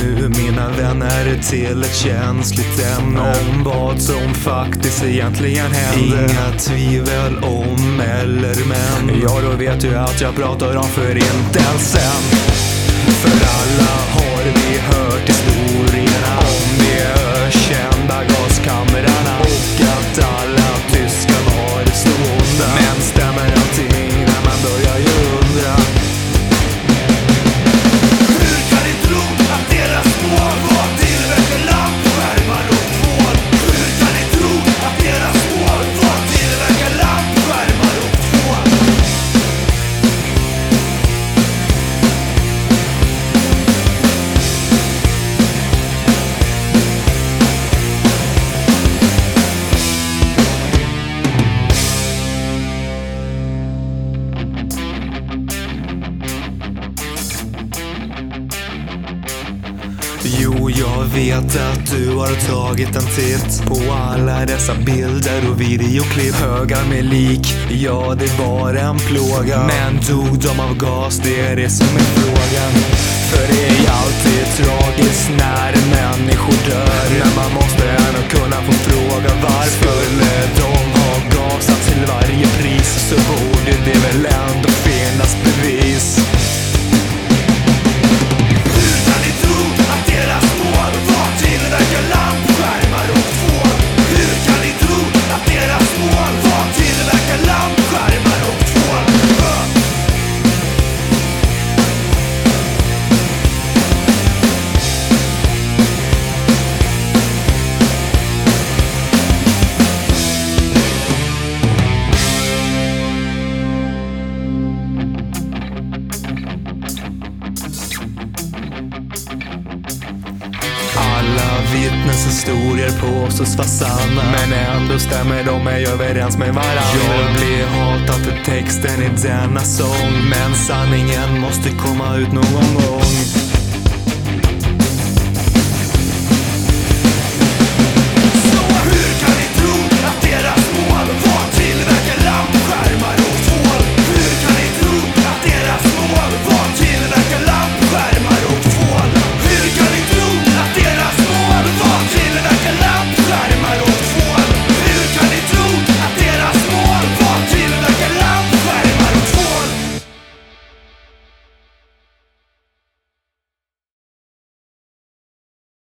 nu mina vänner till ett känsligt ämne om vad som faktiskt egentligen händer. Inga tvivel om eller men. Ja, då vet du att jag pratar om förintelsen. För alla Och jag vet att du har tagit en titt på alla dessa bilder och videoklipp. Högar med lik, ja det var en plåga. Men dog de av gas, det är det som är frågan. För det är alltid tragiskt när människor dör. Men man måste ändå kunna få fråga varför. Skulle de ha gasat till varje pris så borde det väl ändå Alla vittneshistorier påstås vara sanna. Men ändå stämmer de ej överens med varandra. Jag blir hatad för texten i denna sång. Men sanningen måste komma ut någon gång